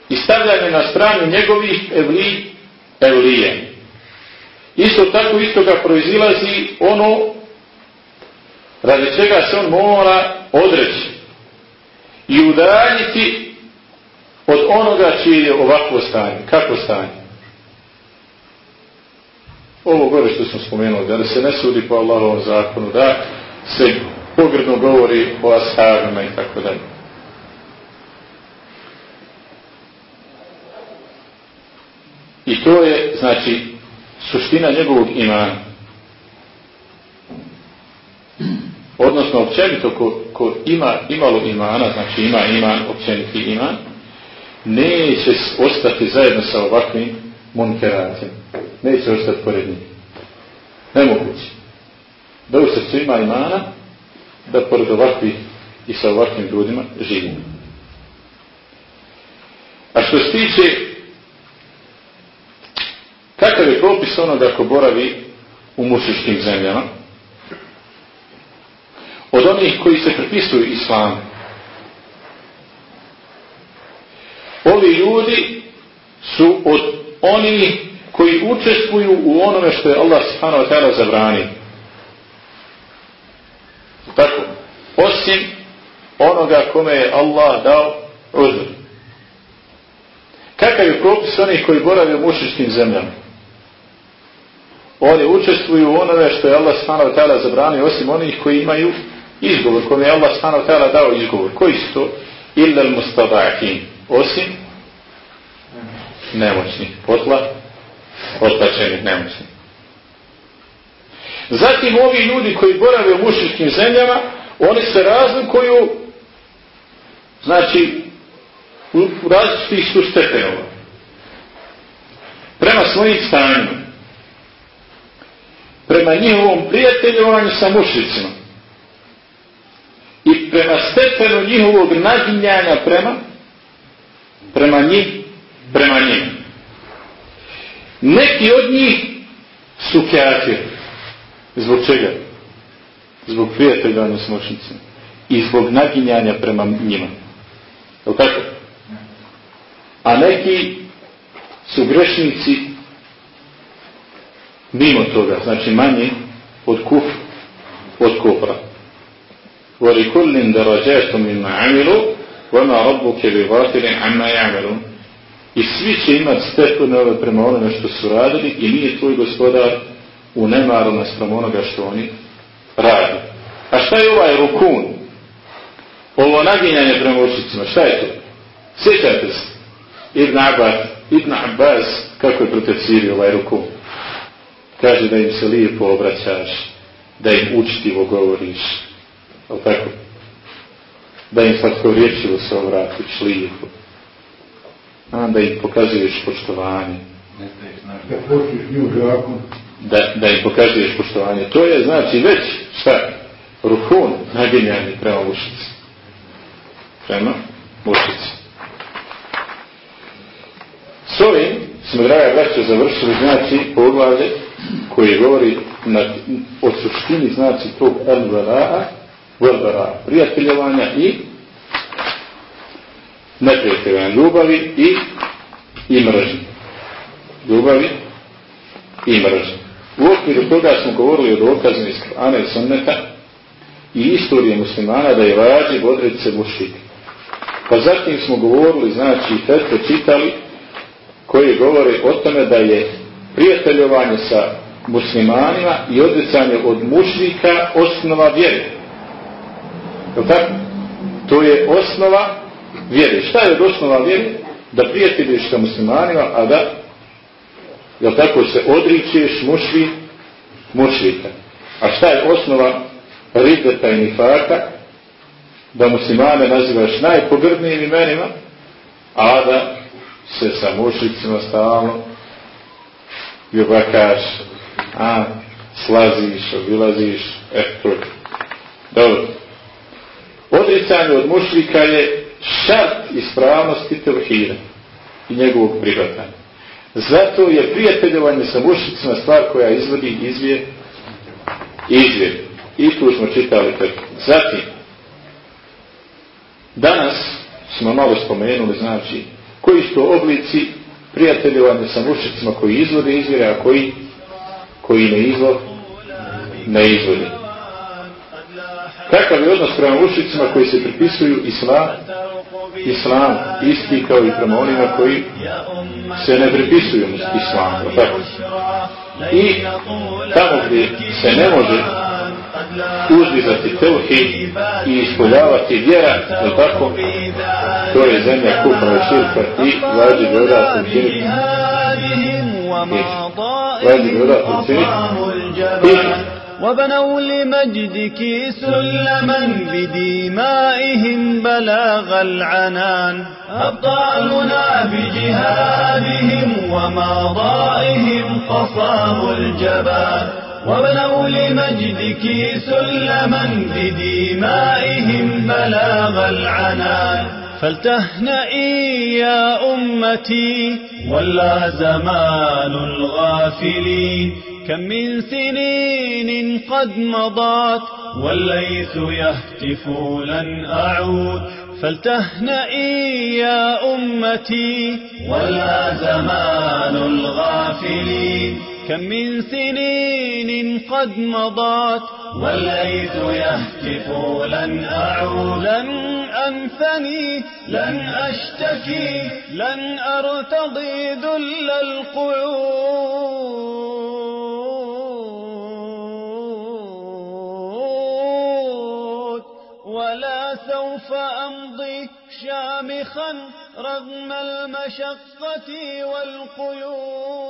Speaker 2: i stavljanje na stranu njegovih evli, evlije. Isto tako isto ga proizilazi ono radi čega se on mora odreći i udaljiti od onoga čije je ovakvo stanje. Kako stanje? Ovo gore što smo spomenuli, da se ne sudi po Allahovom zakonu, da se pogredno govori o ashabima i tako dalje. I to je, znači, suština njegovog imana. Odnosno, općenito, ko, ko ima imalo imana, znači ima iman, općeniti iman, neće ostati zajedno sa ovakvim munkeratim. Neće ostati pored njih. Nemoguće. Da u srcu ima imana, da pored ovakvih i sa ovakvim ljudima živimo. A što se tiče kakav je propis onoga ko boravi u mušičkim zemljama, od onih koji se prepisuju islamu. Ovi ljudi su od oni koji učestvuju u onome što je Allah subhanahu wa ta'ala zabrani. Tako, osim onoga kome je Allah dao uzor. Kakav je propis onih koji borave u mušičkim zemljama? Oni učestvuju u onome što je Allah subhanahu wa ta'ala zabrani, osim onih koji imaju izgovor kome je Allah subhanahu wa ta'ala dao izgovor. Koji su to? Illa al-mustada'akin. Osim nemoćnih posla, otlačenih nemoćnih. Zatim ovi ljudi koji borave u mušičkim zemljama, oni se razlikuju znači u različitih su stepenova. Prema svojim stanjima. Prema njihovom prijateljovanju sa mušicima i prema stepenu njihovog naginjanja prema prema njih prema njih neki od njih su kafir zbog čega? zbog prijateljanja s moćnicima i zbog naginjanja prema njima je tako? a neki su grešnici mimo toga znači manje od kuf od kufra ولكل درجات مما عملوا وما ربك بغافل عما يعملون I svi će imati stepenove prema onome što su radili i nije tvoj gospodar u nemaru naspram onoga što oni radi. A šta je ovaj rukun? Ovo naginjanje prema učicima, šta je to? Sjećate se? Ibn Abbas, Ibn Abbas, kako je protecirio ovaj rukun? Kaže da im se lijepo obraćaš, da im učitivo govoriš, ali tako, da im slatko riječivo se obratiš lijepo, a da im pokazuješ poštovanje. Da, da im pokazuješ poštovanje. To je znači već šta? Ruhun naginjanje prema mušici. Prema mušici. S ovim smo, draga braća, završili znači poglavlje koji govori na, o suštini znači tog el-vara'a vrbara prijateljovanja i neprijateljovanja ljubavi i i mržnje. Ljubavi i mržnje. U okviru toga smo govorili o dokazima iz Kur'ana i Sunneta i istorije muslimana da je vađi odrediti se mušik. Pa zatim smo govorili, znači, fetve čitali koji govore o tome da je prijateljovanje sa muslimanima i odricanje od mušnika osnova vjere. Je tako? To je osnova vjeri. Šta je od osnova vjeri? da prijateljiš sa muslimanima, a da, jel tako, se odričeš mušvi, mušvika. A šta je osnova rideta i nifaka? Da muslimane nazivaš najpogrdnijim imenima, a da se sa mušicima stalno ljubakaš, a, slaziš, obilaziš, eto, dobro. Odricanje od mušlika je šart ispravnosti tevhira i njegovog prihvatanja. Zato je prijateljovanje sa mušicima stvar koja izvodi izvije izvije. I tu smo čitali tako. Zatim, danas smo malo spomenuli, znači, koji su to oblici prijateljovanja sa mušicima koji izvode izvire, a koji, koji ne izvod, ne izvode. Kakav je odnos prema mušicima koji se pripisuju islam, islam isti kao i prema onima koji se ne pripisuju islam, tako. I tamo gdje se ne može uzdizati tevhid i ispoljavati vjera, je tako? To je zemlja kupra i širka i vađi vjera učiniti. Vađi vjera učiniti.
Speaker 1: وبنوا لمجدك سلما بدمائهم بلاغ العنان. أبطالنا بجهادهم وماضائهم قصام الجبان. وبنوا لمجدك سلما بدمائهم بلاغ العنان. فلتهنئي يا أمتي ولا زمان الغافلين كم من سنين قد مضت والليث يهتف لن أعود. فلتهنئي يا أمتي ولا زمان الغافلين كم من سنين قد مضت والليث يهتف لن أعود. لن أنثني لن أشتكي. لن أرتضي ذل القعود. ولا سوف أمضي شامخا رغم المشقة والقيود.